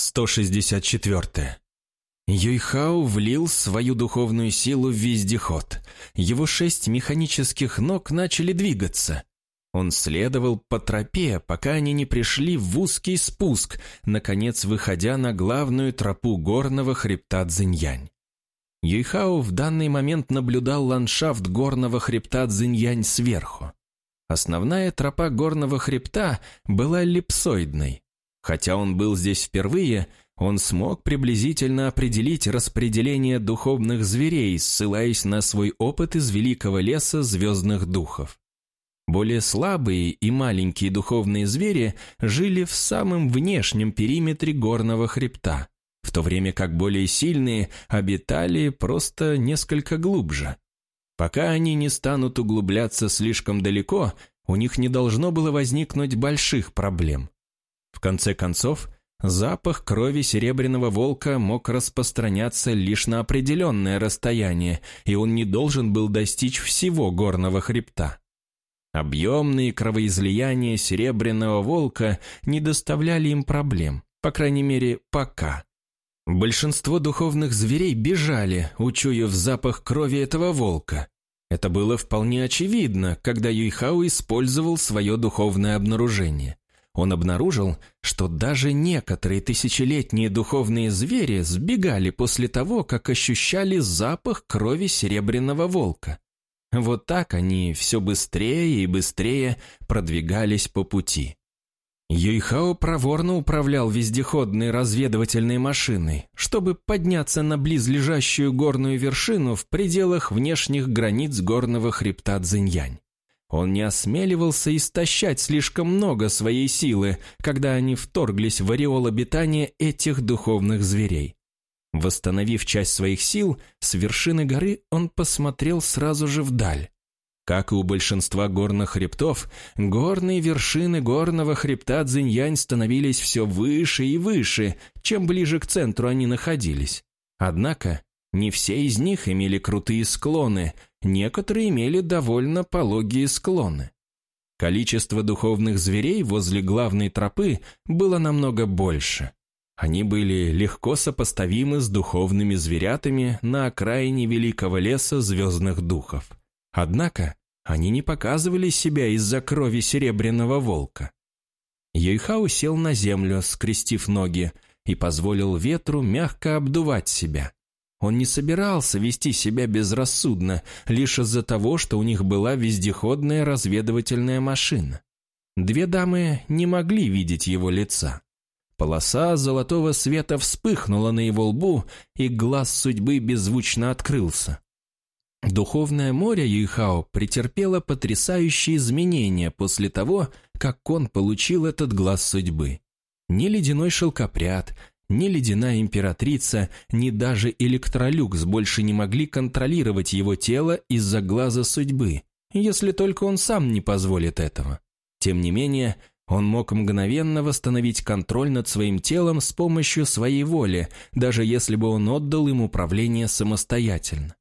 164. Юйхао влил свою духовную силу в вездеход. Его шесть механических ног начали двигаться. Он следовал по тропе, пока они не пришли в узкий спуск, наконец выходя на главную тропу горного хребта Цзиньянь. Юйхао в данный момент наблюдал ландшафт горного хребта Цзиньянь сверху. Основная тропа горного хребта была эллипсоидной, Хотя он был здесь впервые, он смог приблизительно определить распределение духовных зверей, ссылаясь на свой опыт из великого леса звездных духов. Более слабые и маленькие духовные звери жили в самом внешнем периметре горного хребта, в то время как более сильные обитали просто несколько глубже. Пока они не станут углубляться слишком далеко, у них не должно было возникнуть больших проблем. В конце концов, запах крови серебряного волка мог распространяться лишь на определенное расстояние, и он не должен был достичь всего горного хребта. Объемные кровоизлияния серебряного волка не доставляли им проблем, по крайней мере, пока. Большинство духовных зверей бежали, учуяв запах крови этого волка. Это было вполне очевидно, когда Юйхао использовал свое духовное обнаружение он обнаружил, что даже некоторые тысячелетние духовные звери сбегали после того, как ощущали запах крови серебряного волка. Вот так они все быстрее и быстрее продвигались по пути. Юйхао проворно управлял вездеходной разведывательной машиной, чтобы подняться на близлежащую горную вершину в пределах внешних границ горного хребта Цзиньянь. Он не осмеливался истощать слишком много своей силы, когда они вторглись в ореол обитания этих духовных зверей. Восстановив часть своих сил, с вершины горы он посмотрел сразу же вдаль. Как и у большинства горных хребтов, горные вершины горного хребта Цзиньянь становились все выше и выше, чем ближе к центру они находились. Однако не все из них имели крутые склоны, некоторые имели довольно пологие склоны. Количество духовных зверей возле главной тропы было намного больше. Они были легко сопоставимы с духовными зверятами на окраине великого леса звездных духов. Однако они не показывали себя из-за крови серебряного волка. Юйхао сел на землю, скрестив ноги, и позволил ветру мягко обдувать себя. Он не собирался вести себя безрассудно лишь из-за того, что у них была вездеходная разведывательная машина. Две дамы не могли видеть его лица. Полоса золотого света вспыхнула на его лбу, и глаз судьбы беззвучно открылся. Духовное море Юйхао претерпело потрясающие изменения после того, как он получил этот глаз судьбы. Ни ледяной шелкопряд, ни ледяная императрица, ни даже электролюкс больше не могли контролировать его тело из-за глаза судьбы, если только он сам не позволит этого. Тем не менее, он мог мгновенно восстановить контроль над своим телом с помощью своей воли, даже если бы он отдал им управление самостоятельно.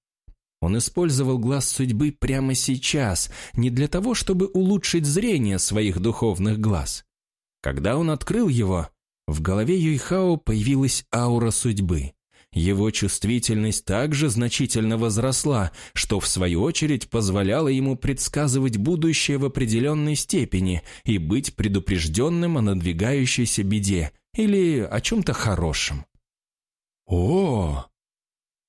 Он использовал глаз судьбы прямо сейчас, не для того, чтобы улучшить зрение своих духовных глаз. Когда он открыл его, в голове Юйхао появилась аура судьбы. Его чувствительность также значительно возросла, что в свою очередь позволяло ему предсказывать будущее в определенной степени и быть предупрежденным о надвигающейся беде или о чем-то хорошем. О!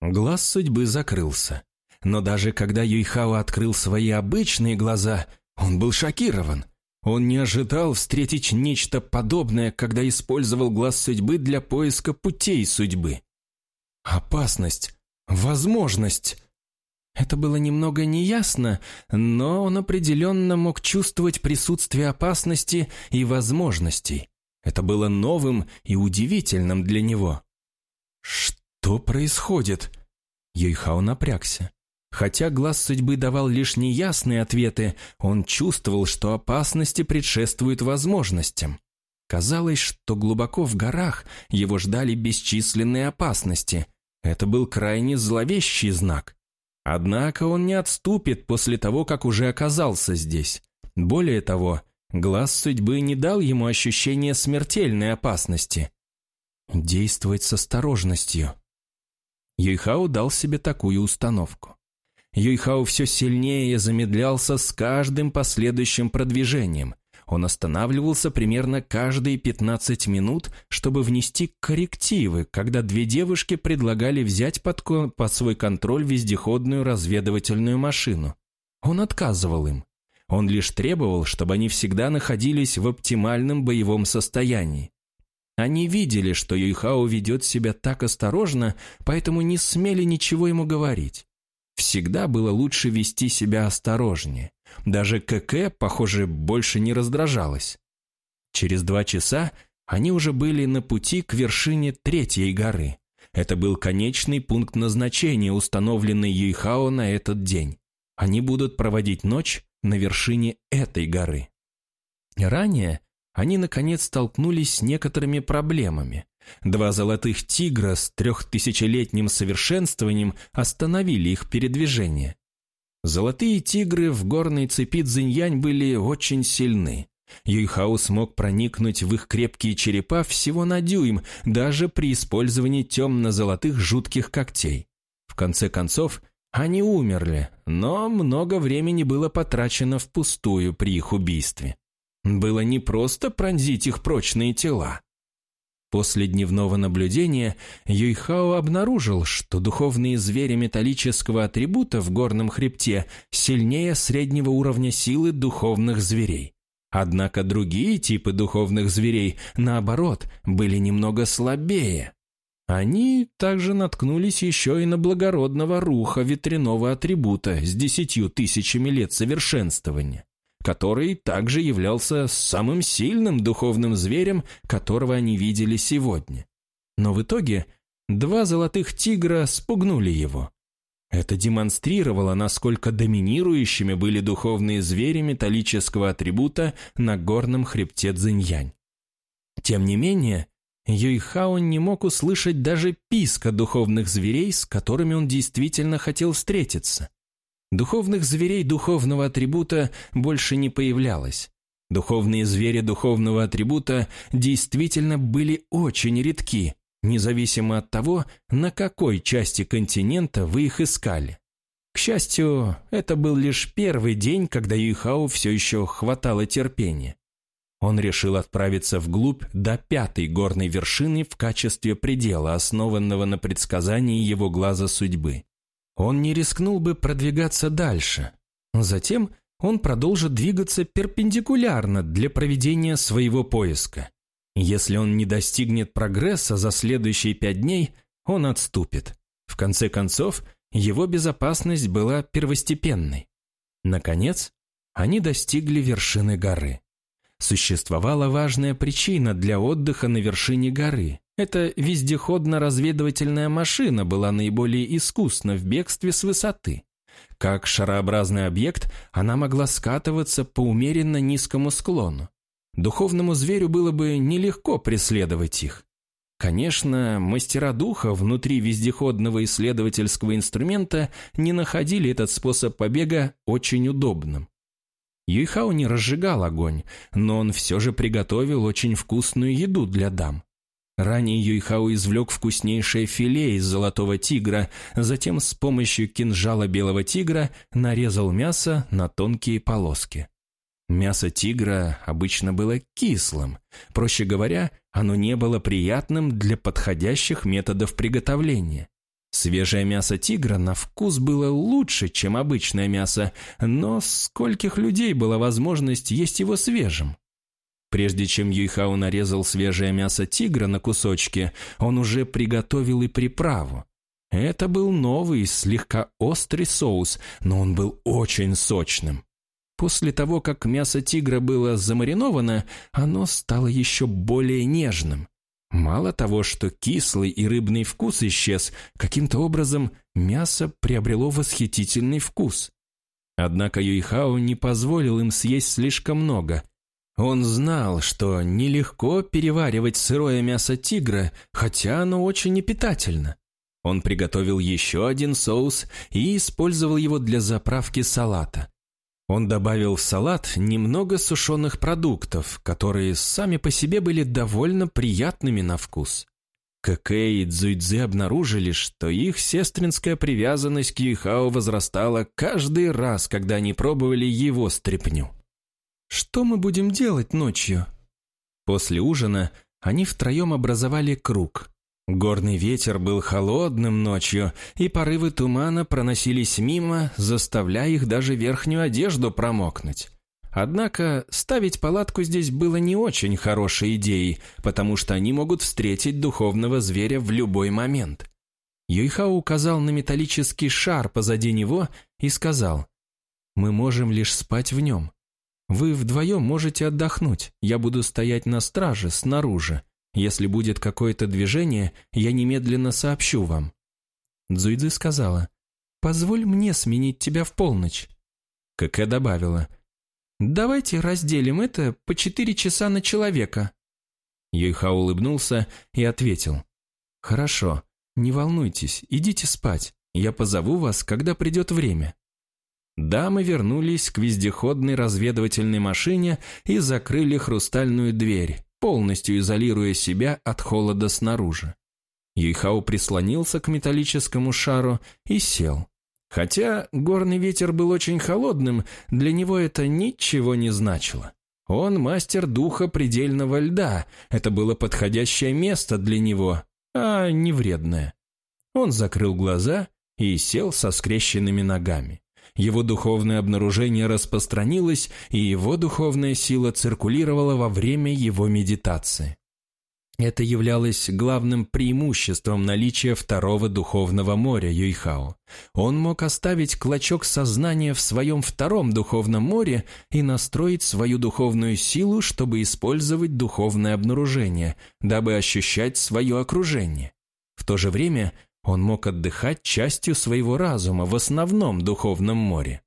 Глаз судьбы закрылся. Но даже когда Юйхао открыл свои обычные глаза, он был шокирован. Он не ожидал встретить нечто подобное, когда использовал глаз судьбы для поиска путей судьбы. Опасность, возможность. Это было немного неясно, но он определенно мог чувствовать присутствие опасности и возможностей. Это было новым и удивительным для него. «Что происходит?» Юйхао напрягся. Хотя глаз судьбы давал лишь неясные ответы, он чувствовал, что опасности предшествуют возможностям. Казалось, что глубоко в горах его ждали бесчисленные опасности. Это был крайне зловещий знак. Однако он не отступит после того, как уже оказался здесь. Более того, глаз судьбы не дал ему ощущения смертельной опасности. действовать с осторожностью. Юйхао дал себе такую установку. Юйхао все сильнее замедлялся с каждым последующим продвижением. Он останавливался примерно каждые 15 минут, чтобы внести коррективы, когда две девушки предлагали взять под, под свой контроль вездеходную разведывательную машину. Он отказывал им. Он лишь требовал, чтобы они всегда находились в оптимальном боевом состоянии. Они видели, что Юйхао ведет себя так осторожно, поэтому не смели ничего ему говорить. Всегда было лучше вести себя осторожнее. Даже КК, похоже, больше не раздражалась. Через два часа они уже были на пути к вершине третьей горы. Это был конечный пункт назначения, установленный Юйхао на этот день. Они будут проводить ночь на вершине этой горы. Ранее они, наконец, столкнулись с некоторыми проблемами. Два золотых тигра с трехтысячелетним совершенствованием остановили их передвижение. Золотые тигры в горной цепи Цзиньянь были очень сильны. Юйхао смог проникнуть в их крепкие черепа всего на дюйм, даже при использовании темно-золотых жутких когтей. В конце концов, они умерли, но много времени было потрачено впустую при их убийстве. Было не просто пронзить их прочные тела. После дневного наблюдения Юйхао обнаружил, что духовные звери металлического атрибута в горном хребте сильнее среднего уровня силы духовных зверей. Однако другие типы духовных зверей, наоборот, были немного слабее. Они также наткнулись еще и на благородного руха ветряного атрибута с десятью тысячами лет совершенствования который также являлся самым сильным духовным зверем, которого они видели сегодня. Но в итоге два золотых тигра спугнули его. Это демонстрировало, насколько доминирующими были духовные звери металлического атрибута на горном хребте Цзиньянь. Тем не менее, Юйхао не мог услышать даже писка духовных зверей, с которыми он действительно хотел встретиться. Духовных зверей духовного атрибута больше не появлялось. Духовные звери духовного атрибута действительно были очень редки, независимо от того, на какой части континента вы их искали. К счастью, это был лишь первый день, когда Юйхао все еще хватало терпения. Он решил отправиться вглубь до пятой горной вершины в качестве предела, основанного на предсказании его глаза судьбы он не рискнул бы продвигаться дальше. Затем он продолжит двигаться перпендикулярно для проведения своего поиска. Если он не достигнет прогресса за следующие пять дней, он отступит. В конце концов, его безопасность была первостепенной. Наконец, они достигли вершины горы. Существовала важная причина для отдыха на вершине горы. Эта вездеходно-разведывательная машина была наиболее искусна в бегстве с высоты. Как шарообразный объект, она могла скатываться по умеренно низкому склону. Духовному зверю было бы нелегко преследовать их. Конечно, мастера духа внутри вездеходного исследовательского инструмента не находили этот способ побега очень удобным. Юйхао не разжигал огонь, но он все же приготовил очень вкусную еду для дам. Ранее Юйхао извлек вкуснейшее филе из золотого тигра, затем с помощью кинжала белого тигра нарезал мясо на тонкие полоски. Мясо тигра обычно было кислым. Проще говоря, оно не было приятным для подходящих методов приготовления. Свежее мясо тигра на вкус было лучше, чем обычное мясо, но скольких людей была возможность есть его свежим? Прежде чем Юйхао нарезал свежее мясо тигра на кусочки, он уже приготовил и приправу. Это был новый, слегка острый соус, но он был очень сочным. После того, как мясо тигра было замариновано, оно стало еще более нежным. Мало того, что кислый и рыбный вкус исчез, каким-то образом мясо приобрело восхитительный вкус. Однако Юйхао не позволил им съесть слишком много, он знал, что нелегко переваривать сырое мясо тигра, хотя оно очень непитательно. Он приготовил еще один соус и использовал его для заправки салата. Он добавил в салат немного сушеных продуктов, которые сами по себе были довольно приятными на вкус. Кэкэ и Цзуйцзы обнаружили, что их сестринская привязанность к Юйхао возрастала каждый раз, когда они пробовали его стряпню. «Что мы будем делать ночью?» После ужина они втроем образовали круг. Горный ветер был холодным ночью, и порывы тумана проносились мимо, заставляя их даже верхнюю одежду промокнуть. Однако ставить палатку здесь было не очень хорошей идеей, потому что они могут встретить духовного зверя в любой момент. Юйхао указал на металлический шар позади него и сказал, «Мы можем лишь спать в нем. Вы вдвоем можете отдохнуть, я буду стоять на страже снаружи. Если будет какое-то движение, я немедленно сообщу вам». Цзуйцзы сказала, «Позволь мне сменить тебя в полночь». Кэкэ добавила, «Давайте разделим это по четыре часа на человека». Юйха улыбнулся и ответил, «Хорошо, не волнуйтесь, идите спать, я позову вас, когда придет время». Дамы вернулись к вездеходной разведывательной машине и закрыли хрустальную дверь, полностью изолируя себя от холода снаружи. Юйхао прислонился к металлическому шару и сел. Хотя горный ветер был очень холодным, для него это ничего не значило. Он мастер духа предельного льда, это было подходящее место для него, а не вредное. Он закрыл глаза и сел со скрещенными ногами. Его духовное обнаружение распространилось, и его духовная сила циркулировала во время его медитации. Это являлось главным преимуществом наличия второго духовного моря Юйхао. Он мог оставить клочок сознания в своем втором духовном море и настроить свою духовную силу, чтобы использовать духовное обнаружение, дабы ощущать свое окружение. В то же время он мог отдыхать частью своего разума в основном духовном море.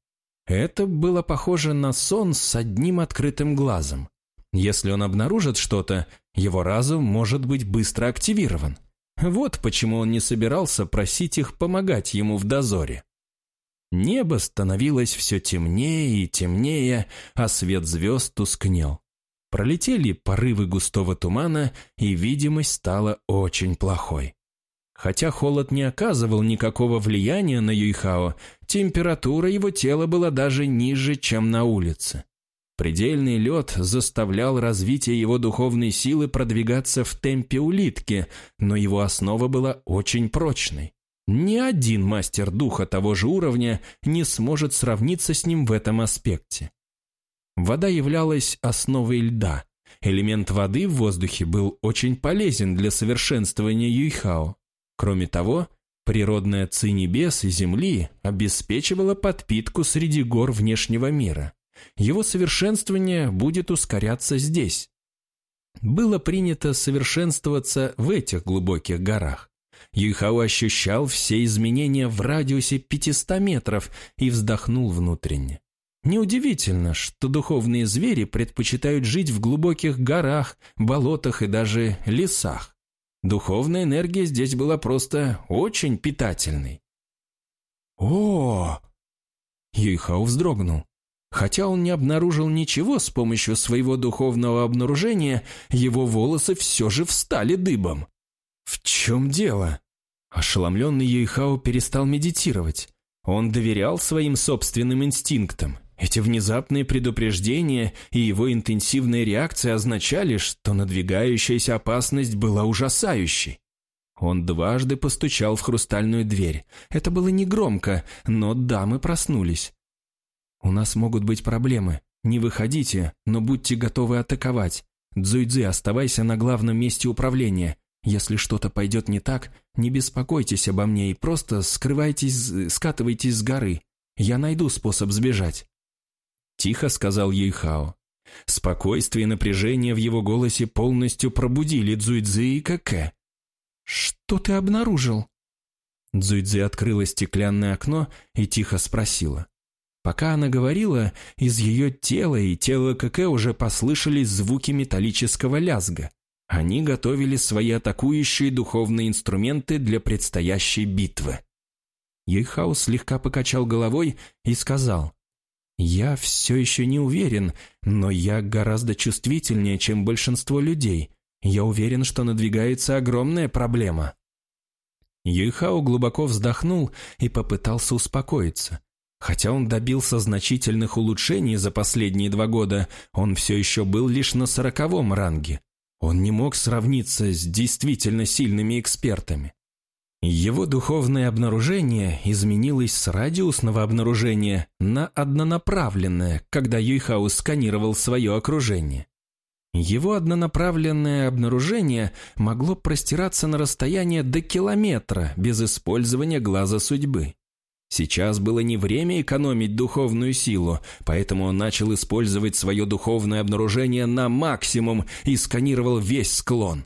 Это было похоже на сон с одним открытым глазом. Если он обнаружит что-то, его разум может быть быстро активирован. Вот почему он не собирался просить их помогать ему в дозоре. Небо становилось все темнее и темнее, а свет звезд тускнел. Пролетели порывы густого тумана, и видимость стала очень плохой. Хотя холод не оказывал никакого влияния на Юйхао, температура его тела была даже ниже, чем на улице. Предельный лед заставлял развитие его духовной силы продвигаться в темпе улитки, но его основа была очень прочной. Ни один мастер духа того же уровня не сможет сравниться с ним в этом аспекте. Вода являлась основой льда. Элемент воды в воздухе был очень полезен для совершенствования Юйхао. Кроме того, природная ци небес и земли обеспечивала подпитку среди гор внешнего мира. Его совершенствование будет ускоряться здесь. Было принято совершенствоваться в этих глубоких горах. Юйхао ощущал все изменения в радиусе 500 метров и вздохнул внутренне. Неудивительно, что духовные звери предпочитают жить в глубоких горах, болотах и даже лесах. Духовная энергия здесь была просто очень питательной. О! Юйхао вздрогнул. Хотя он не обнаружил ничего с помощью своего духовного обнаружения, его волосы все же встали дыбом. В чем дело? Ошеломленный Юйхао перестал медитировать. Он доверял своим собственным инстинктам. Эти внезапные предупреждения и его интенсивная реакция означали, что надвигающаяся опасность была ужасающей. Он дважды постучал в хрустальную дверь. Это было негромко, но дамы проснулись. «У нас могут быть проблемы. Не выходите, но будьте готовы атаковать. Дзуйдзи, оставайся на главном месте управления. Если что-то пойдет не так, не беспокойтесь обо мне и просто скрывайтесь, скатывайтесь с горы. Я найду способ сбежать». Тихо сказал Юйхао. Спокойствие и напряжение в его голосе полностью пробудили Цзуйцзы и Кэкэ. «Что ты обнаружил?» Цзуйцзы открыла стеклянное окно и тихо спросила. Пока она говорила, из ее тела и тела Кэкэ уже послышались звуки металлического лязга. Они готовили свои атакующие духовные инструменты для предстоящей битвы. Юйхао слегка покачал головой и сказал, «Я все еще не уверен, но я гораздо чувствительнее, чем большинство людей. Я уверен, что надвигается огромная проблема». Юйхао глубоко вздохнул и попытался успокоиться. Хотя он добился значительных улучшений за последние два года, он все еще был лишь на сороковом ранге. Он не мог сравниться с действительно сильными экспертами. Его духовное обнаружение изменилось с радиусного обнаружения на однонаправленное, когда Юйхао сканировал свое окружение. Его однонаправленное обнаружение могло простираться на расстояние до километра без использования глаза судьбы. Сейчас было не время экономить духовную силу, поэтому он начал использовать свое духовное обнаружение на максимум и сканировал весь склон.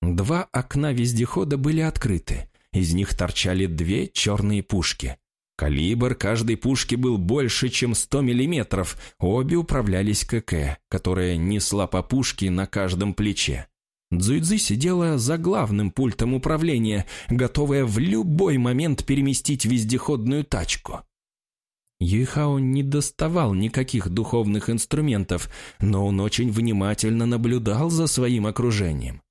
Два окна вездехода были открыты. Из них торчали две черные пушки. Калибр каждой пушки был больше, чем 100 миллиметров. Обе управлялись КК, которая несла по пушке на каждом плече. Цзуйцзы сидела за главным пультом управления, готовая в любой момент переместить вездеходную тачку. Юйхао не доставал никаких духовных инструментов, но он очень внимательно наблюдал за своим окружением.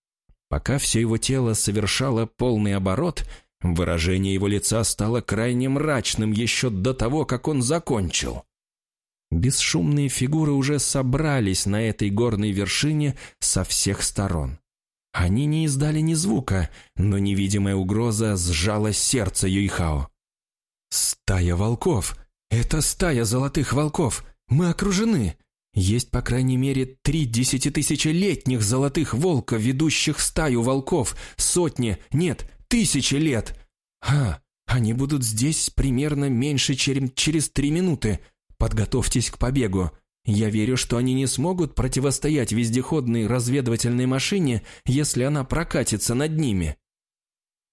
Пока все его тело совершало полный оборот, выражение его лица стало крайне мрачным еще до того, как он закончил. Бесшумные фигуры уже собрались на этой горной вершине со всех сторон. Они не издали ни звука, но невидимая угроза сжала сердце Юйхао. «Стая волков! Это стая золотых волков! Мы окружены! Есть, по крайней мере, три десятитысячелетних золотых волка, ведущих стаю волков, сотни, нет, тысячи лет! А, они будут здесь примерно меньше, чем через три минуты. Подготовьтесь к побегу. Я верю, что они не смогут противостоять вездеходной разведывательной машине, если она прокатится над ними.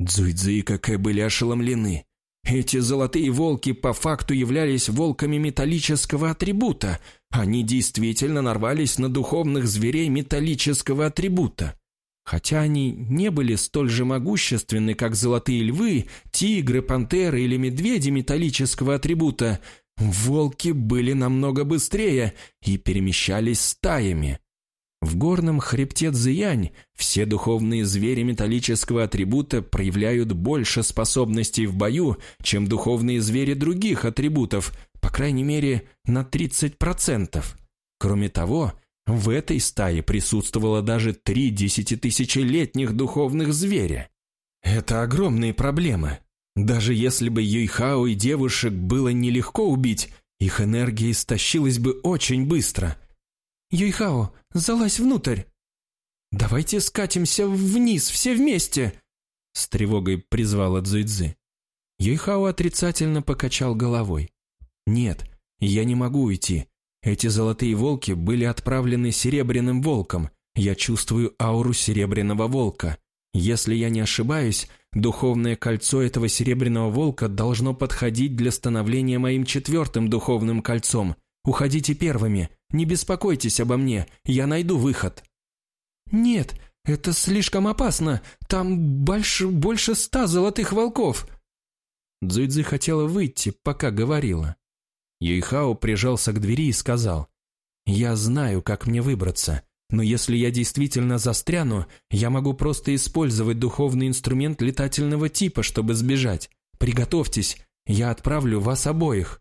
Цзуйцзы и Какэ были ошеломлены. Эти золотые волки по факту являлись волками металлического атрибута. Они действительно нарвались на духовных зверей металлического атрибута. Хотя они не были столь же могущественны, как золотые львы, тигры, пантеры или медведи металлического атрибута, Волки были намного быстрее и перемещались стаями. В горном хребте Цзиянь все духовные звери металлического атрибута проявляют больше способностей в бою, чем духовные звери других атрибутов, по крайней мере, на 30%. Кроме того, в этой стае присутствовало даже три десятитысячелетних духовных зверя. Это огромные проблемы, даже если бы Юйхао и девушек было нелегко убить, их энергия истощилась бы очень быстро. «Юйхао, залазь внутрь!» «Давайте скатимся вниз все вместе!» С тревогой призвала Цзуйцзы. Юйхао отрицательно покачал головой. «Нет, я не могу уйти. Эти золотые волки были отправлены серебряным волком. Я чувствую ауру серебряного волка. Если я не ошибаюсь, духовное кольцо этого серебряного волка должно подходить для становления моим четвертым духовным кольцом. Уходите первыми, не беспокойтесь обо мне, я найду выход». «Нет, это слишком опасно, там больше, больше ста золотых волков». Цзуйцзы хотела выйти, пока говорила. Юйхао прижался к двери и сказал, «Я знаю, как мне выбраться. Но если я действительно застряну, я могу просто использовать духовный инструмент летательного типа, чтобы сбежать. Приготовьтесь, я отправлю вас обоих».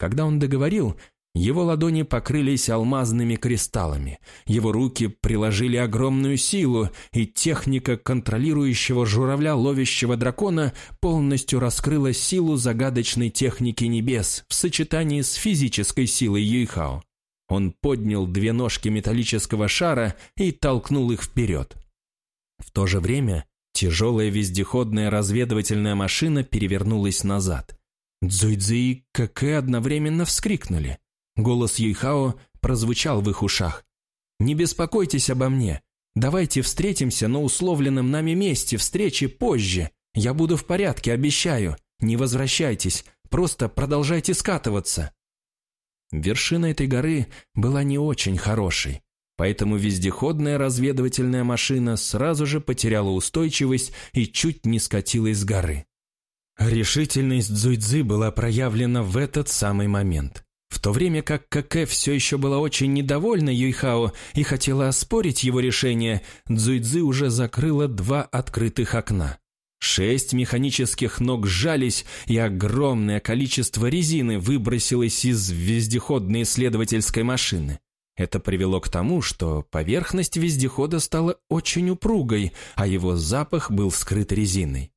Когда он договорил, его ладони покрылись алмазными кристаллами, его руки приложили огромную силу, и техника контролирующего журавля ловящего дракона полностью раскрыла силу загадочной техники небес в сочетании с физической силой Юйхао. Он поднял две ножки металлического шара и толкнул их вперед. В то же время тяжелая вездеходная разведывательная машина перевернулась назад. Цзуйцзи и Кэкэ одновременно вскрикнули. Голос Юйхао прозвучал в их ушах. «Не беспокойтесь обо мне. Давайте встретимся на условленном нами месте встречи позже. Я буду в порядке, обещаю. Не возвращайтесь, просто продолжайте скатываться». Вершина этой горы была не очень хорошей, поэтому вездеходная разведывательная машина сразу же потеряла устойчивость и чуть не скатилась с горы. Решительность Цзуйцзы была проявлена в этот самый момент. В то время как Какэ все еще была очень недовольна Юйхао и хотела оспорить его решение, Цзуйцзы уже закрыла два открытых окна. Шесть механических ног сжались, и огромное количество резины выбросилось из вездеходной исследовательской машины. Это привело к тому, что поверхность вездехода стала очень упругой, а его запах был скрыт резиной.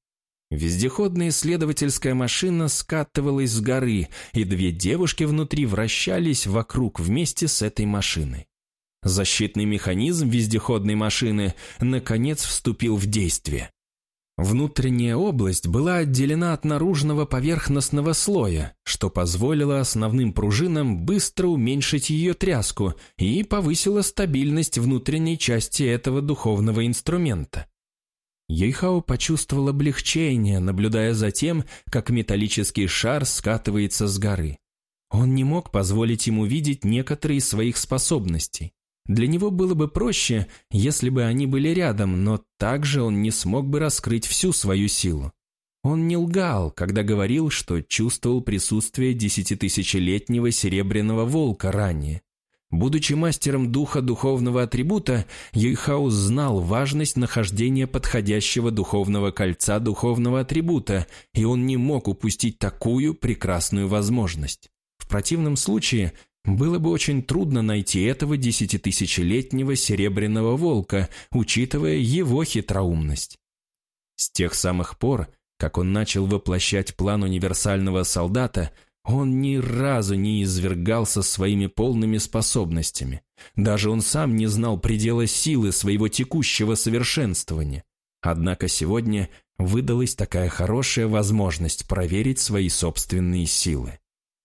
Вездеходная исследовательская машина скатывалась с горы, и две девушки внутри вращались вокруг вместе с этой машиной. Защитный механизм вездеходной машины наконец вступил в действие. Внутренняя область была отделена от наружного поверхностного слоя, что позволило основным пружинам быстро уменьшить ее тряску и повысило стабильность внутренней части этого духовного инструмента. Ейхао почувствовал облегчение, наблюдая за тем, как металлический шар скатывается с горы. Он не мог позволить ему видеть некоторые из своих способностей. Для него было бы проще, если бы они были рядом, но также он не смог бы раскрыть всю свою силу. Он не лгал, когда говорил, что чувствовал присутствие десятитысячелетнего серебряного волка ранее. Будучи мастером духа духовного атрибута, Юйхаус знал важность нахождения подходящего духовного кольца духовного атрибута, и он не мог упустить такую прекрасную возможность. В противном случае было бы очень трудно найти этого десятитысячелетнего серебряного волка, учитывая его хитроумность. С тех самых пор, как он начал воплощать план универсального солдата, он ни разу не извергался своими полными способностями. Даже он сам не знал предела силы своего текущего совершенствования. Однако сегодня выдалась такая хорошая возможность проверить свои собственные силы.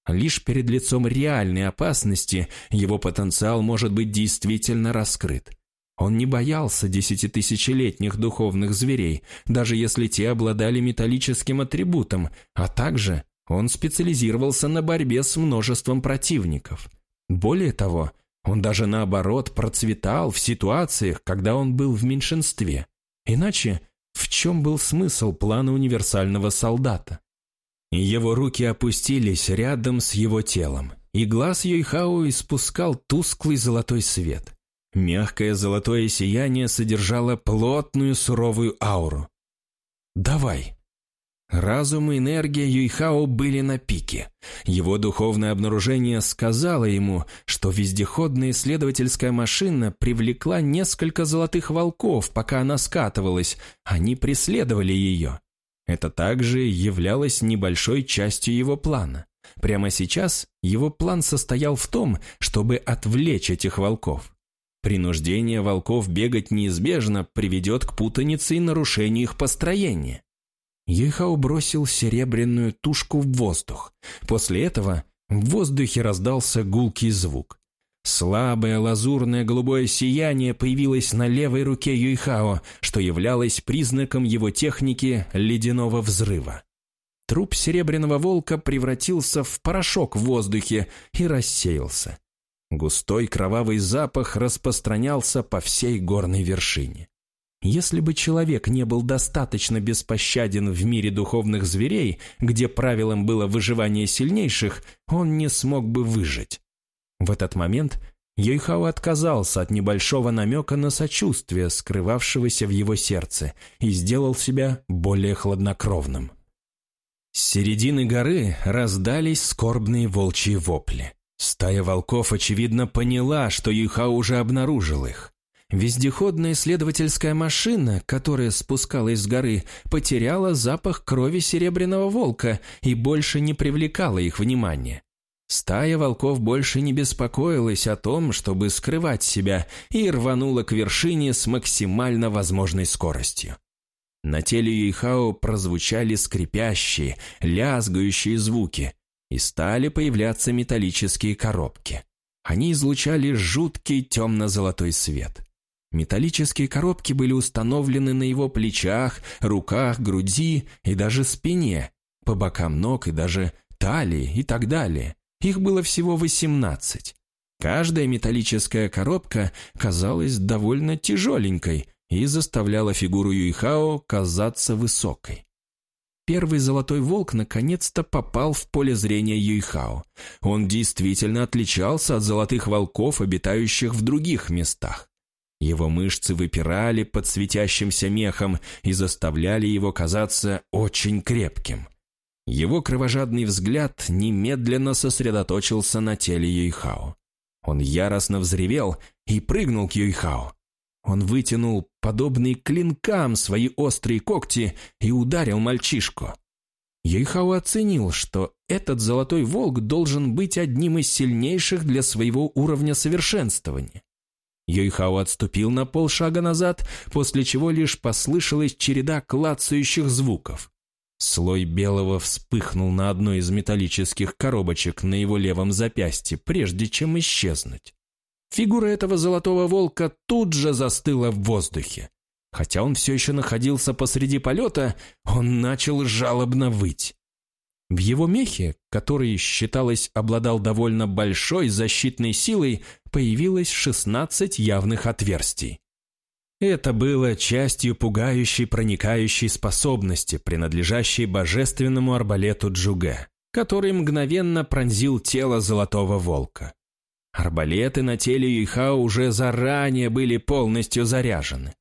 Лишь перед лицом реальной опасности его потенциал может быть действительно раскрыт. Он не боялся десятитысячелетних духовных зверей, даже если те обладали металлическим атрибутом, а также он специализировался на борьбе с множеством противников. Более того, он даже наоборот процветал в ситуациях, когда он был в меньшинстве. Иначе в чем был смысл плана универсального солдата? Его руки опустились рядом с его телом, и глаз Йойхао испускал тусклый золотой свет. Мягкое золотое сияние содержало плотную суровую ауру. «Давай», Разум и энергия Юйхао были на пике. Его духовное обнаружение сказало ему, что вездеходная исследовательская машина привлекла несколько золотых волков, пока она скатывалась, они преследовали ее. Это также являлось небольшой частью его плана. Прямо сейчас его план состоял в том, чтобы отвлечь этих волков. Принуждение волков бегать неизбежно приведет к путанице и нарушению их построения. Ейхау бросил серебряную тушку в воздух. После этого в воздухе раздался гулкий звук. Слабое лазурное голубое сияние появилось на левой руке Юйхао, что являлось признаком его техники ледяного взрыва. Труп серебряного волка превратился в порошок в воздухе и рассеялся. Густой кровавый запах распространялся по всей горной вершине. Если бы человек не был достаточно беспощаден в мире духовных зверей, где правилом было выживание сильнейших, он не смог бы выжить. В этот момент Йойхао отказался от небольшого намека на сочувствие, скрывавшегося в его сердце, и сделал себя более хладнокровным. С середины горы раздались скорбные волчьи вопли. Стая волков, очевидно, поняла, что Юйхао уже обнаружил их. Вездеходная исследовательская машина, которая спускалась с горы, потеряла запах крови серебряного волка и больше не привлекала их внимания. Стая волков больше не беспокоилась о том, чтобы скрывать себя, и рванула к вершине с максимально возможной скоростью. На теле Юйхао прозвучали скрипящие, лязгающие звуки, и стали появляться металлические коробки. Они излучали жуткий темно-золотой свет. Металлические коробки были установлены на его плечах, руках, груди и даже спине, по бокам ног и даже талии и так далее. Их было всего 18. Каждая металлическая коробка казалась довольно тяжеленькой и заставляла фигуру Юйхао казаться высокой. первый золотой волк наконец-то попал в поле зрения Юйхао. Он действительно отличался от золотых волков, обитающих в других местах. Его мышцы выпирали под светящимся мехом и заставляли его казаться очень крепким. Его кровожадный взгляд немедленно сосредоточился на теле Юйхао. Он яростно взревел и прыгнул к Юйхао. Он вытянул подобные клинкам свои острые когти и ударил мальчишку. Юйхао оценил, что этот золотой волк должен быть одним из сильнейших для своего уровня совершенствования. Юйхао отступил на полшага назад, после чего лишь послышалась череда клацающих звуков. Слой белого вспыхнул на одной из металлических коробочек на его левом запястье, прежде чем исчезнуть. Фигура этого золотого волка тут же застыла в воздухе. Хотя он все еще находился посреди полета, он начал жалобно выть. В его мехе, который, считалось, обладал довольно большой защитной силой, появилось 16 явных отверстий. Это было частью пугающей проникающей способности, принадлежащей божественному арбалету Джуге, который мгновенно пронзил тело золотого волка. Арбалеты на теле Юйхао уже заранее были полностью заряжены.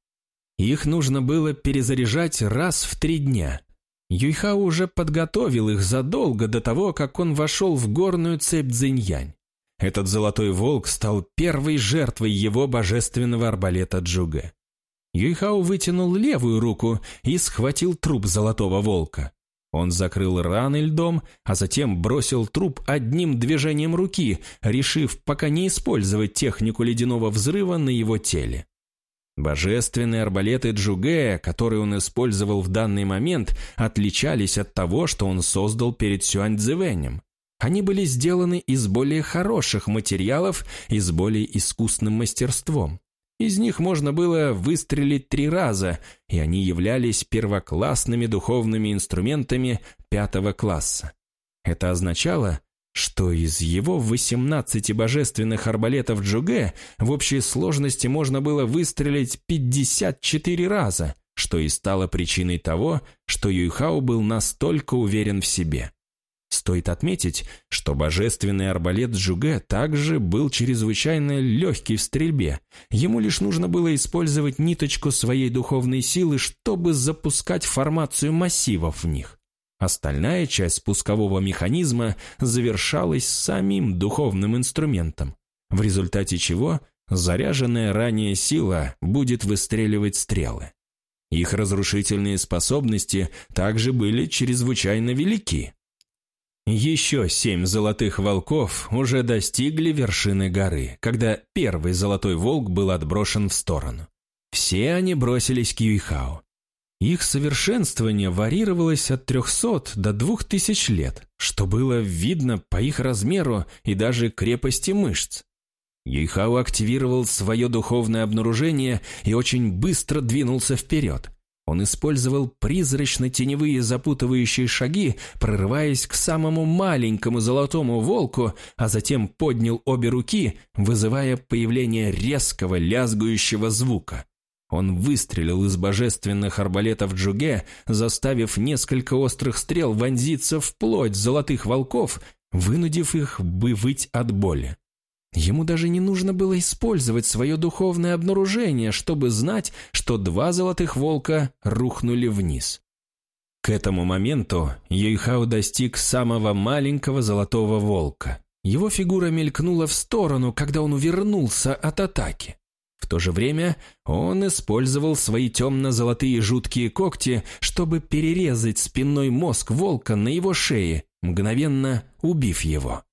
Их нужно было перезаряжать раз в три дня. Юйхао уже подготовил их задолго до того, как он вошел в горную цепь Цзиньянь. Этот золотой волк стал первой жертвой его божественного арбалета Джуге. Юйхао вытянул левую руку и схватил труп золотого волка. Он закрыл раны льдом, а затем бросил труп одним движением руки, решив пока не использовать технику ледяного взрыва на его теле. Божественные арбалеты Джугея, которые он использовал в данный момент, отличались от того, что он создал перед Сюаньцзивэнем. Они были сделаны из более хороших материалов и с более искусным мастерством. Из них можно было выстрелить три раза, и они являлись первоклассными духовными инструментами пятого класса. Это означало, что из его 18 божественных арбалетов Джуге в общей сложности можно было выстрелить 54 раза, что и стало причиной того, что Юйхао был настолько уверен в себе. Стоит отметить, что божественный арбалет Джуге также был чрезвычайно легкий в стрельбе. Ему лишь нужно было использовать ниточку своей духовной силы, чтобы запускать формацию массивов в них. Остальная часть спускового механизма завершалась самим духовным инструментом, в результате чего заряженная ранее сила будет выстреливать стрелы. Их разрушительные способности также были чрезвычайно велики. Еще семь золотых волков уже достигли вершины горы, когда первый золотой волк был отброшен в сторону. Все они бросились к Юйхао. Их совершенствование варьировалось от 300 до 2000 лет, что было видно по их размеру и даже крепости мышц. Юйхао активировал свое духовное обнаружение и очень быстро двинулся вперед. Он использовал призрачно-теневые запутывающие шаги, прорываясь к самому маленькому золотому волку, а затем поднял обе руки, вызывая появление резкого лязгающего звука. Он выстрелил из божественных арбалетов Джуге, заставив несколько острых стрел вонзиться в плоть золотых волков, вынудив их бы выть от боли. Ему даже не нужно было использовать свое духовное обнаружение, чтобы знать, что два золотых волка рухнули вниз. К этому моменту Юйхао достиг самого маленького золотого волка. Его фигура мелькнула в сторону, когда он увернулся от атаки. В то же время он использовал свои темно-золотые жуткие когти, чтобы перерезать спинной мозг волка на его шее, мгновенно убив его.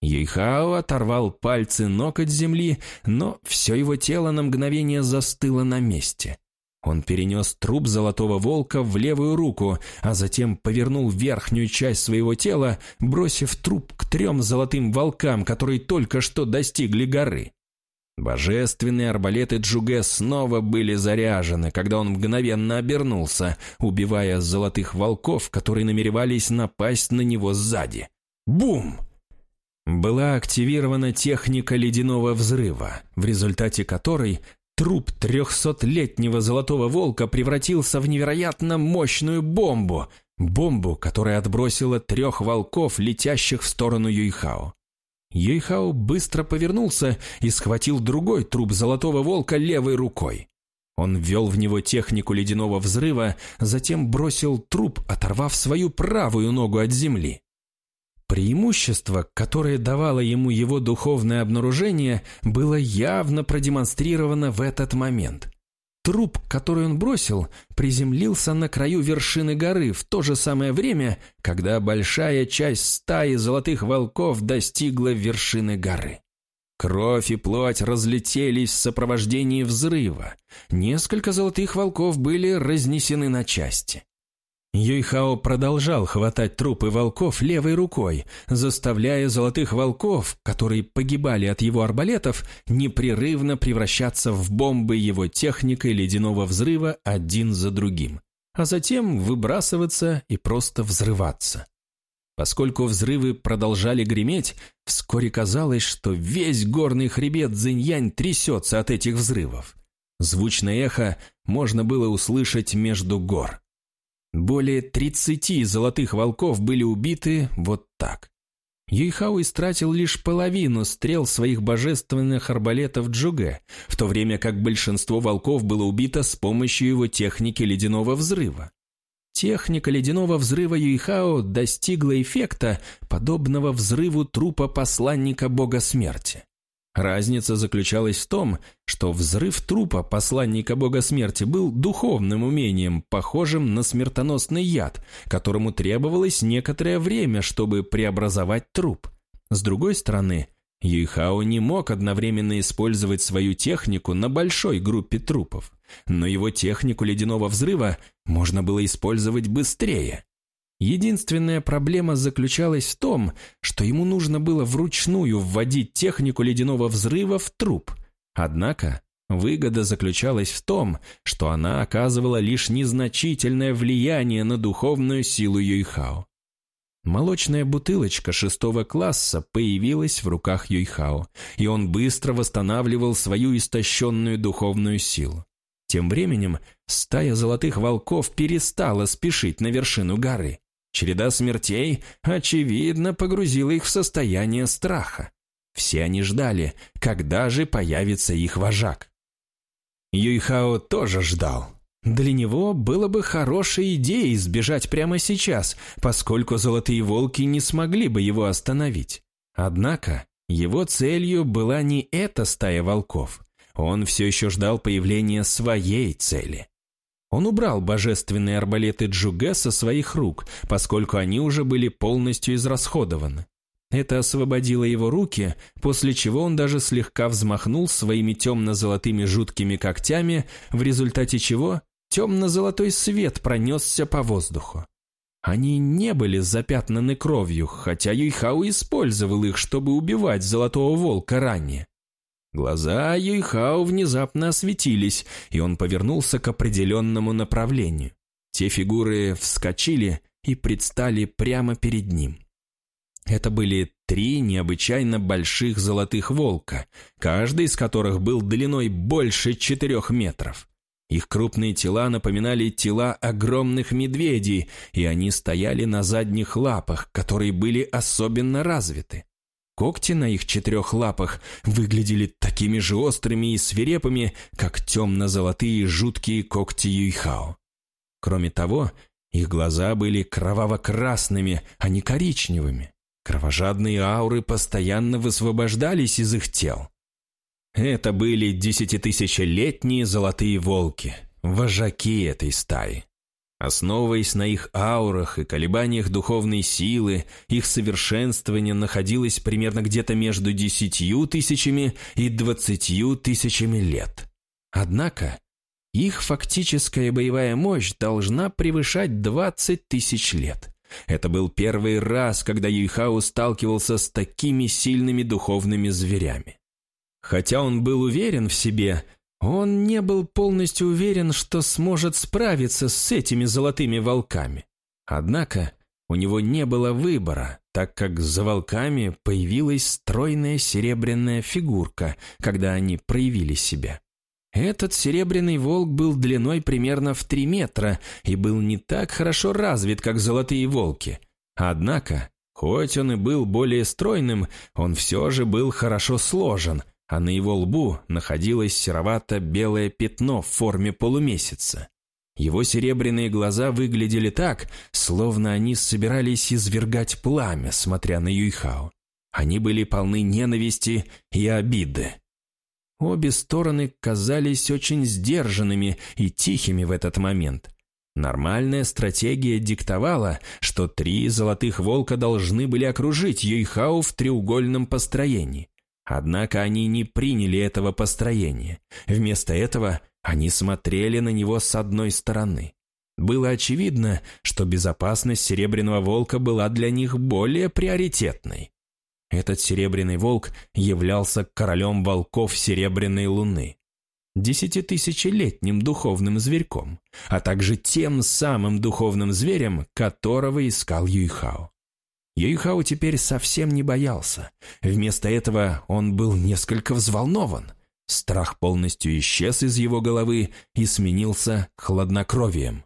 Ейхао оторвал пальцы ног от земли, но все его тело на мгновение застыло на месте. Он перенес труп золотого волка в левую руку, а затем повернул верхнюю часть своего тела, бросив труп к трем золотым волкам, которые только что достигли горы. Божественные арбалеты Джуге снова были заряжены, когда он мгновенно обернулся, убивая золотых волков, которые намеревались напасть на него сзади. Бум! была активирована техника ледяного взрыва, в результате которой труп трехсотлетнего золотого волка превратился в невероятно мощную бомбу, Бомбу, которая отбросила трех волков, летящих в сторону Юйхао. Юйхао быстро повернулся и схватил другой труп золотого волка левой рукой. Он ввел в него технику ледяного взрыва, затем бросил труп, оторвав свою правую ногу от земли. Преимущество, которое давало ему его духовное обнаружение, было явно продемонстрировано в этот момент. Труп, который он бросил, приземлился на краю вершины горы в то же самое время, когда большая часть стаи золотых волков достигла вершины горы. Кровь и плоть разлетелись в сопровождении взрыва. Несколько золотых волков были разнесены на части. Юйхао продолжал хватать трупы волков левой рукой, заставляя золотых волков, которые погибали от его арбалетов, непрерывно превращаться в бомбы его техникой ледяного взрыва один за другим, а затем выбрасываться и просто взрываться. Поскольку взрывы продолжали греметь, вскоре казалось, что весь горный хребет Цзиньянь трясется от этих взрывов. Звучное эхо можно было услышать между гор. Более 30 золотых волков были убиты вот так. Юйхао истратил лишь половину стрел своих божественных арбалетов Джуге, в то время как большинство волков было убито с помощью его техники ледяного взрыва. Техника ледяного взрыва Юйхао достигла эффекта, подобного взрыву трупа посланника бога смерти. Разница заключалась в том, что взрыв трупа посланника бога смерти был духовным умением, похожим на смертоносный яд, которому требовалось некоторое время, чтобы преобразовать труп. С другой стороны, Юйхао не мог одновременно использовать свою технику на большой группе трупов, но его технику ледяного взрыва можно было использовать быстрее. Единственная проблема заключалась в том, что ему нужно было вручную вводить технику ледяного взрыва в труп. Однако выгода заключалась в том, что она оказывала лишь незначительное влияние на духовную силу Юйхао. Молочная бутылочка шестого класса появилась в руках Юйхао, и он быстро восстанавливал свою истощенную духовную силу. Тем временем стая золотых волков перестала спешить на вершину горы. Череда смертей, очевидно, погрузила их в состояние страха. Все они ждали, когда же появится их вожак. Юйхао тоже ждал. Для него было бы хорошей идеей сбежать прямо сейчас, поскольку золотые волки не смогли бы его остановить. Однако его целью была не эта стая волков. Он все еще ждал появления своей цели. Он убрал божественные арбалеты Джуге со своих рук, поскольку они уже были полностью израсходованы. Это освободило его руки, после чего он даже слегка взмахнул своими темно-золотыми жуткими когтями, в результате чего темно-золотой свет пронесся по воздуху. Они не были запятнаны кровью, хотя Юйхау использовал их, чтобы убивать золотого волка ранее. Глаза Юйхао внезапно осветились, и он повернулся к определенному направлению. Те фигуры вскочили и предстали прямо перед ним. Это были три необычайно больших золотых волка, каждый из которых был длиной больше четырех метров. Их крупные тела напоминали тела огромных медведей, и они стояли на задних лапах, которые были особенно развиты. Когти на их четырех лапах выглядели такими же острыми и свирепыми, как темно-золотые жуткие когти Юйхао. Кроме того, их глаза были кроваво-красными, а не коричневыми. Кровожадные ауры постоянно высвобождались из их тел. Это были десятитысячелетние золотые волки, вожаки этой стаи. Основываясь на их аурах и колебаниях духовной силы, их совершенствование находилось примерно где-то между десятью тысячами и двадцатью тысячами лет. Однако их фактическая боевая мощь должна превышать двадцать тысяч лет. Это был первый раз, когда Юйхао сталкивался с такими сильными духовными зверями. Хотя он был уверен в себе, он не был полностью уверен, что сможет справиться с этими золотыми волками. Однако у него не было выбора, так как за волками появилась стройная серебряная фигурка, когда они проявили себя. Этот серебряный волк был длиной примерно в три метра и был не так хорошо развит, как золотые волки. Однако, хоть он и был более стройным, он все же был хорошо сложен, а на его лбу находилось серовато-белое пятно в форме полумесяца. Его серебряные глаза выглядели так, словно они собирались извергать пламя, смотря на Юйхао. Они были полны ненависти и обиды. Обе стороны казались очень сдержанными и тихими в этот момент. Нормальная стратегия диктовала, что три золотых волка должны были окружить Юйхао в треугольном построении. Однако они не приняли этого построения. Вместо этого они смотрели на него с одной стороны. Было очевидно, что безопасность Серебряного Волка была для них более приоритетной. Этот серебряный волк являлся королем волков Серебряной Луны, десятитысячелетним духовным зверьком, а также тем самым духовным зверем, которого искал Юйхао. Юйхао теперь совсем не боялся. Вместо этого он был несколько взволнован. Страх полностью исчез из его головы и сменился хладнокровием.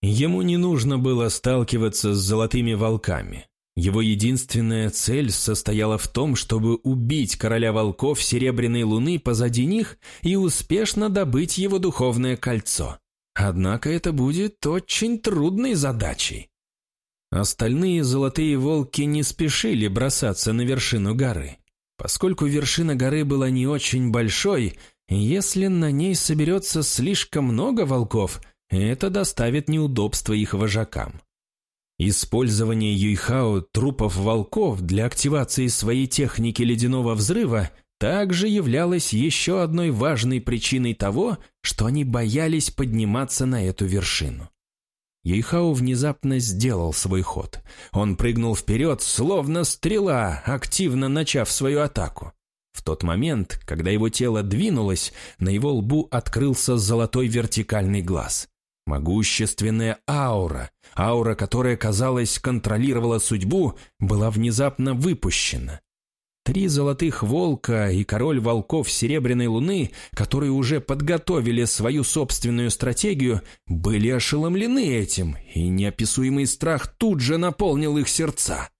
Ему не нужно было сталкиваться с золотыми волками. Его единственная цель состояла в том, чтобы убить короля волков Серебряной Луны позади них и успешно добыть его духовное кольцо. Однако это будет очень трудной задачей. Остальные золотые волки не спешили бросаться на вершину горы. Поскольку вершина горы была не очень большой, если на ней соберется слишком много волков, это доставит неудобства их вожакам. Использование Юйхао трупов волков для активации своей техники ледяного взрыва также являлось еще одной важной причиной того, что они боялись подниматься на эту вершину. Юйхао внезапно сделал свой ход. Он прыгнул вперед, словно стрела, активно начав свою атаку. В тот момент, когда его тело двинулось, на его лбу открылся золотой вертикальный глаз. Могущественная аура, аура, которая, казалось, контролировала судьбу, была внезапно выпущена. Три золотых волка и король волков Серебряной Луны, которые уже подготовили свою собственную стратегию, были ошеломлены этим, и неописуемый страх тут же наполнил их сердца.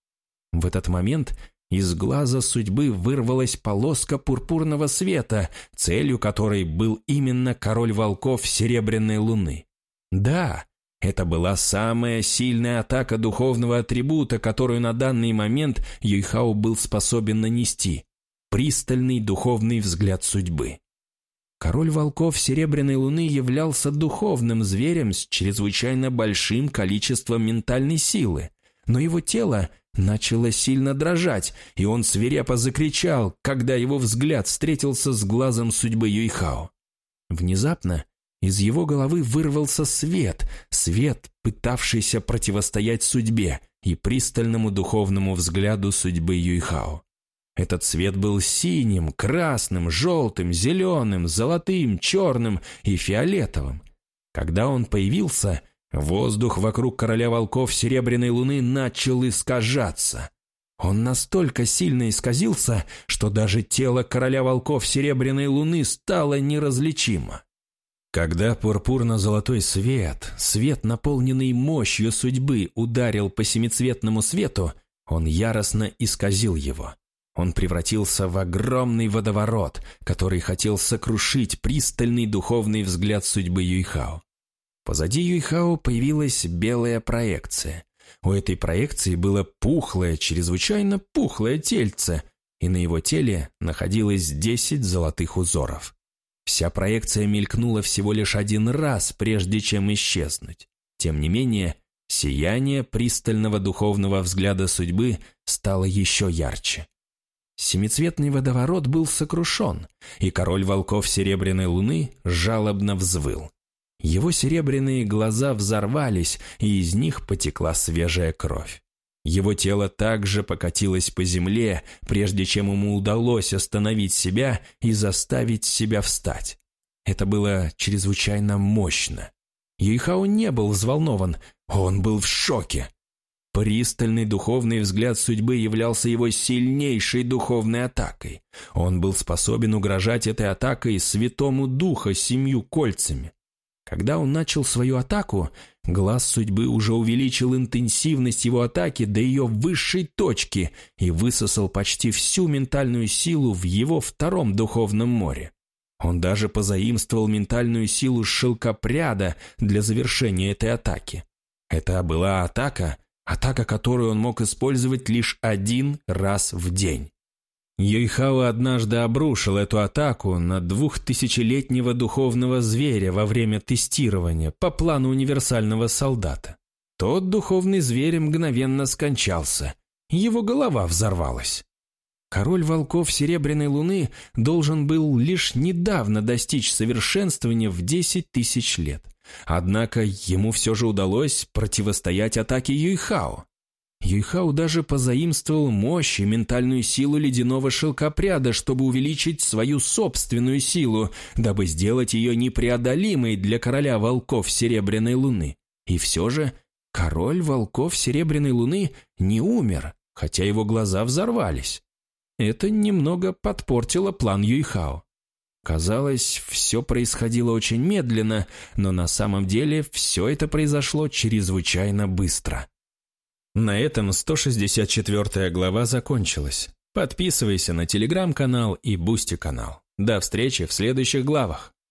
В этот момент из глаза судьбы вырвалась полоска пурпурного света, целью которой был именно король волков Серебряной Луны. Да, это была самая сильная атака духовного атрибута, которую на данный момент Юйхао был способен нанести. Пристальный духовный взгляд судьбы. Король волков Серебряной Луны являлся духовным зверем с чрезвычайно большим количеством ментальной силы, но его тело начало сильно дрожать, и он свирепо закричал, когда его взгляд встретился с глазом судьбы Юйхао. Внезапно из его головы вырвался свет, свет, пытавшийся противостоять судьбе и пристальному духовному взгляду судьбы Юйхао. Этот свет был синим, красным, желтым, зеленым, золотым, черным и фиолетовым. Когда он появился, воздух вокруг короля волков Серебряной Луны начал искажаться. Он настолько сильно исказился, что даже тело короля волков Серебряной Луны стало неразличимо. Когда пурпурно-золотой свет, свет, наполненный мощью судьбы, ударил по семицветному свету, он яростно исказил его. Он превратился в огромный водоворот, который хотел сокрушить пристальный духовный взгляд судьбы Юйхао. Позади Юйхао появилась белая проекция. У этой проекции было пухлое, чрезвычайно пухлое тельце, и на его теле находилось десять золотых узоров. Вся проекция мелькнула всего лишь один раз, прежде чем исчезнуть. Тем не менее, сияние пристального духовного взгляда судьбы стало еще ярче. Семицветный водоворот был сокрушен, и король волков Серебряной Луны жалобно взвыл. Его серебряные глаза взорвались, и из них потекла свежая кровь. Его тело также покатилось по земле, прежде чем ему удалось остановить себя и заставить себя встать. Это было чрезвычайно мощно. Юйхао не был взволнован, он был в шоке. Пристальный духовный взгляд судьбы являлся его сильнейшей духовной атакой. Он был способен угрожать этой атакой святому духа семью кольцами. Когда он начал свою атаку, глаз судьбы уже увеличил интенсивность его атаки до ее высшей точки и высосал почти всю ментальную силу в его втором духовном море. Он даже позаимствовал ментальную силу шелкопряда для завершения этой атаки. Это была атака, атака которую он мог использовать лишь один раз в день. Юйхао однажды обрушил эту атаку на двухтысячелетнего духовного зверя во время тестирования по плану универсального солдата. Тот духовный зверь мгновенно скончался, его голова взорвалась. Король волков Серебряной Луны должен был лишь недавно достичь совершенствования в 10 тысяч лет. Однако ему все же удалось противостоять атаке Юйхао. Юйхао даже позаимствовал мощь и ментальную силу ледяного шелкопряда, чтобы увеличить свою собственную силу, дабы сделать ее непреодолимой для короля волков Серебряной Луны. И все же король волков Серебряной Луны не умер, хотя его глаза взорвались. Это немного подпортило план Юйхао. Казалось, все происходило очень медленно, но на самом деле все это произошло чрезвычайно быстро. На этом 164 глава закончилась. Подписывайся на телеграм-канал и Boosty канал. До встречи в следующих главах.